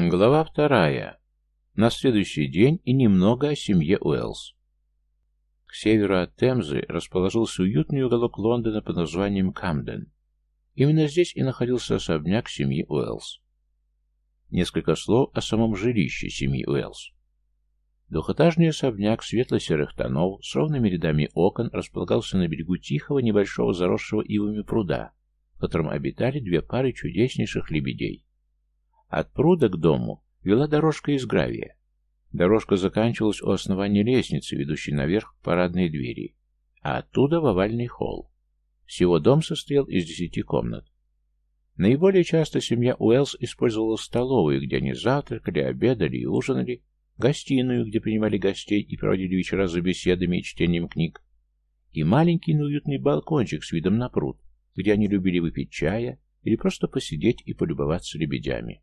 Глава вторая. На следующий день и немного о семье Уэллс. К северу от Темзы расположился уютный уголок Лондона под названием Камден. Именно здесь и находился особняк семьи Уэллс. Несколько слов о самом жилище семьи Уэллс. Двухэтажный особняк светло-серых тонов с ровными рядами окон располагался на берегу тихого, небольшого заросшего ивами пруда, в котором обитали две пары чудеснейших лебедей. От пруда к дому вела дорожка из гравия. Дорожка заканчивалась у основания лестницы, ведущей наверх к парадной двери, а оттуда в овальный холл. Всего дом состоял из десяти комнат. Наиболее часто семья Уэллс использовала столовую, где они завтракали, обедали и ужинали, гостиную, где принимали гостей и проводили вечера за беседами и чтением книг, и маленький, но уютный балкончик с видом на пруд, где они любили выпить чая или просто посидеть и полюбоваться лебедями.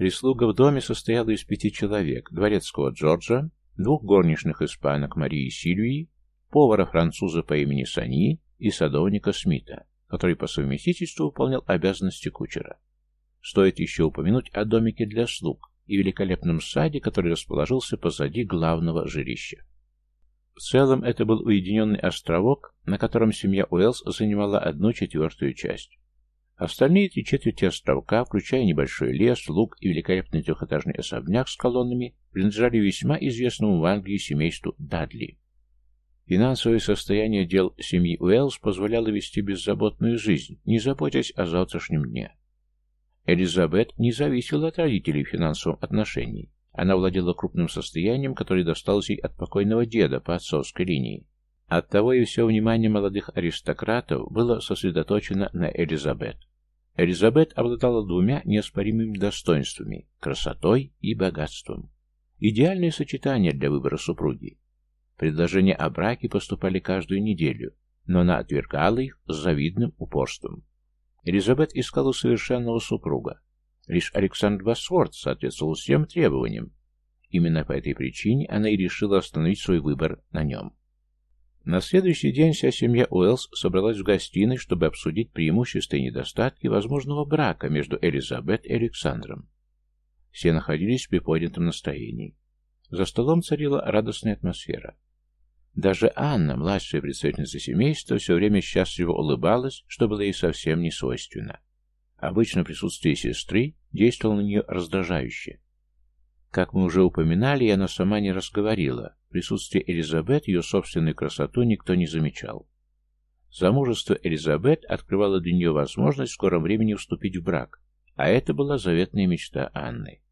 Прислуга в доме состояла из пяти человек, дворецкого Джорджа, двух горничных испанок Марии Сильвии, повара-француза по имени Сани и садовника Смита, который по совместительству выполнял обязанности кучера. Стоит еще упомянуть о домике для слуг и великолепном саде, который расположился позади главного жилища. В целом это был уединенный островок, на котором семья Уэллс занимала одну четвертую часть. Остальные три четверти островка, включая небольшой лес, луг и великолепный трехэтажный особняк с колоннами, принадлежали весьма известному в Англии семейству Дадли. Финансовое состояние дел семьи Уэллс позволяло вести беззаботную жизнь, не заботясь о завтрашнем дне. Элизабет не зависела от родителей в финансовом отношении. Она владела крупным состоянием, которое досталось ей от покойного деда по отцовской линии. Оттого и все внимание молодых аристократов было сосредоточено на Элизабет. Элизабет обладала двумя неоспоримыми достоинствами – красотой и богатством. Идеальное сочетание для выбора супруги. Предложения о браке поступали каждую неделю, но она отвергала их с завидным упорством. Элизабет искала совершенного супруга. Лишь Александр Басфорд соответствовал всем требованиям. Именно по этой причине она и решила остановить свой выбор на нем. На следующий день вся семья Уэллс собралась в гостиной, чтобы обсудить преимущества и недостатки возможного брака между Элизабет и Александром. Все находились в приподнятом настроении. За столом царила радостная атмосфера. Даже Анна, младшая представительница семейства, все время счастливо улыбалась, что было ей совсем не свойственно. Обычно присутствие сестры действовало на нее раздражающе. Как мы уже упоминали, она сама не разговорила, присутствие Элизабет, ее собственную красоту никто не замечал. Замужество Элизабет открывало для нее возможность в скором времени вступить в брак, а это была заветная мечта Анны.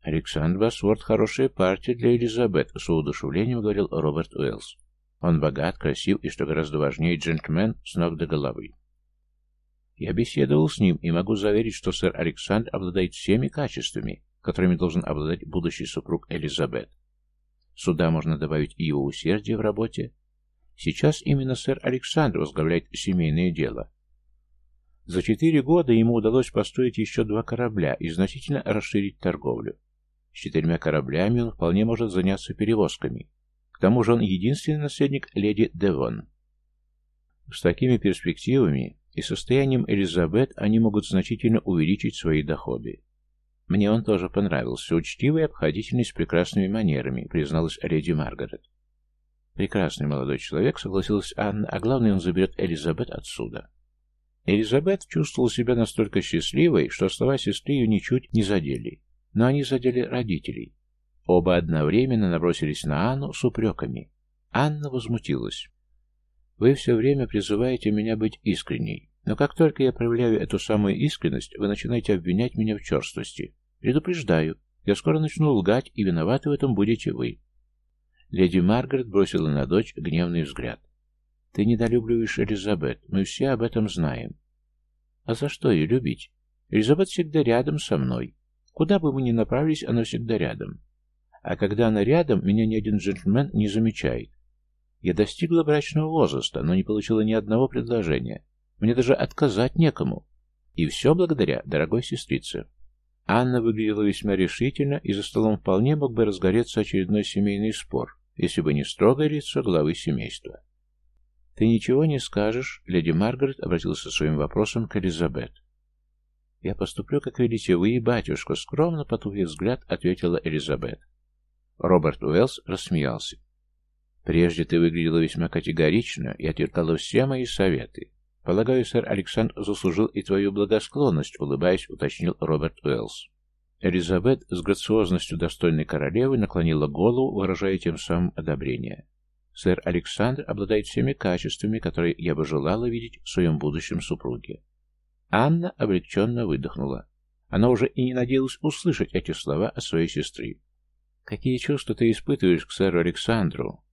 «Александр Басворд — хорошая партия для Элизабет», — с воодушевлением говорил Роберт Уэллс. «Он богат, красив и, что гораздо важнее, джентльмен с ног до головы». Я беседовал с ним и могу заверить, что сэр Александр обладает всеми качествами, которыми должен обладать будущий супруг Элизабет. Сюда можно добавить и его усердие в работе. Сейчас именно сэр Александр возглавляет семейное дело. За четыре года ему удалось построить еще два корабля и значительно расширить торговлю. С четырьмя кораблями он вполне может заняться перевозками. К тому же он единственный наследник леди Девон. С такими перспективами и состоянием Элизабет они могут значительно увеличить свои доходы. Мне он тоже понравился, учтивый и обходительный с прекрасными манерами, призналась леди Маргарет. Прекрасный молодой человек, согласилась Анна, а главное, он заберет Элизабет отсюда. Элизабет чувствовала себя настолько счастливой, что слова сестры ее ничуть не задели. Но они задели родителей. Оба одновременно набросились на Анну с упреками. Анна возмутилась. «Вы все время призываете меня быть искренней. Но как только я проявляю эту самую искренность, вы начинаете обвинять меня в черствости. Предупреждаю, я скоро начну лгать, и виноваты в этом будете вы. Леди Маргарет бросила на дочь гневный взгляд. Ты недолюбливаешь Элизабет, мы все об этом знаем. А за что ее любить? Элизабет всегда рядом со мной. Куда бы мы ни направились, она всегда рядом. А когда она рядом, меня ни один джентльмен не замечает. Я достигла брачного возраста, но не получила ни одного предложения. Мне даже отказать некому. И все благодаря дорогой сестрице. Анна выглядела весьма решительно, и за столом вполне мог бы разгореться очередной семейный спор, если бы не строгое лицо главы семейства. «Ты ничего не скажешь?» — леди Маргарет обратился своим вопросом к Элизабет. «Я поступлю, как велите вы батюшка», — скромно потупив взгляд, ответила Элизабет. Роберт Уэллс рассмеялся. «Прежде ты выглядела весьма категорично и отвергала все мои советы. Полагаю, сэр Александр заслужил и твою благосклонность», — улыбаясь, уточнил Роберт Уэллс. Элизабет с грациозностью достойной королевы наклонила голову, выражая тем самым одобрение. «Сэр Александр обладает всеми качествами, которые я бы желала видеть в своем будущем супруге». Анна облегченно выдохнула. Она уже и не надеялась услышать эти слова от своей сестры. «Какие чувства ты испытываешь к сэру Александру?»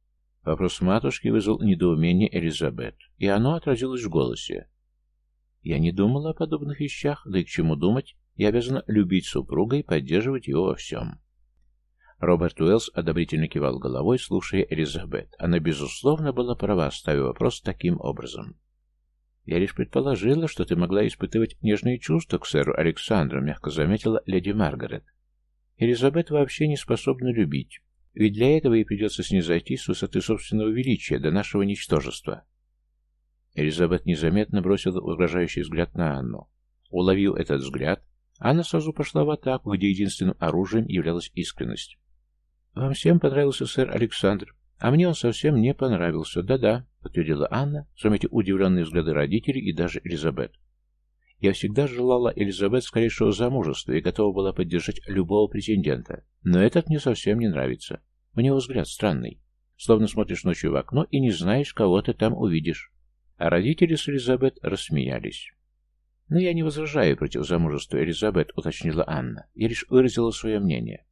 Вопрос матушки вызвал недоумение Элизабет, и оно отразилось в голосе. «Я не думала о подобных вещах, да и к чему думать? Я обязана любить супруга и поддерживать его во всем». Роберт Уэллс одобрительно кивал головой, слушая Элизабет. Она, безусловно, была права, ставя вопрос таким образом. «Я лишь предположила, что ты могла испытывать нежные чувства к сэру Александру», — мягко заметила леди Маргарет. Элизабет вообще не способна любить, ведь для этого ей придется снизойти с высоты собственного величия до нашего ничтожества. Элизабет незаметно бросила угрожающий взгляд на Анну. Уловив этот взгляд, Анна сразу пошла в атаку, где единственным оружием являлась искренность. «Вам всем понравился сэр Александр, а мне он совсем не понравился. Да-да», — подтвердила Анна, заметив удивленные взгляды родителей и даже Элизабет. Я всегда желала Элизабет скорейшего замужества и готова была поддержать любого претендента. Но этот мне совсем не нравится. У него взгляд странный. Словно смотришь ночью в окно и не знаешь, кого ты там увидишь. А родители с Элизабет рассмеялись. «Но я не возражаю против замужества Элизабет», — уточнила Анна. Я лишь выразила свое мнение.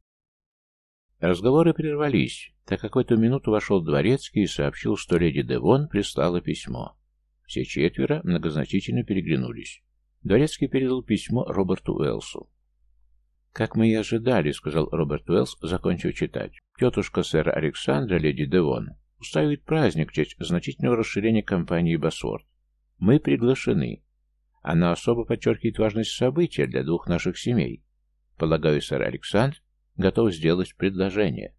Разговоры прервались, так как в эту минуту вошел дворецкий и сообщил, что леди Девон прислала письмо. Все четверо многозначительно переглянулись. Дворецкий передал письмо Роберту Уэллсу. «Как мы и ожидали», — сказал Роберт Уэллс, закончив читать. «Тетушка сэра Александра, леди Девон, устраивает праздник в честь значительного расширения компании «Босворд». Мы приглашены. Она особо подчеркивает важность события для двух наших семей. Полагаю, сэр Александр готов сделать предложение».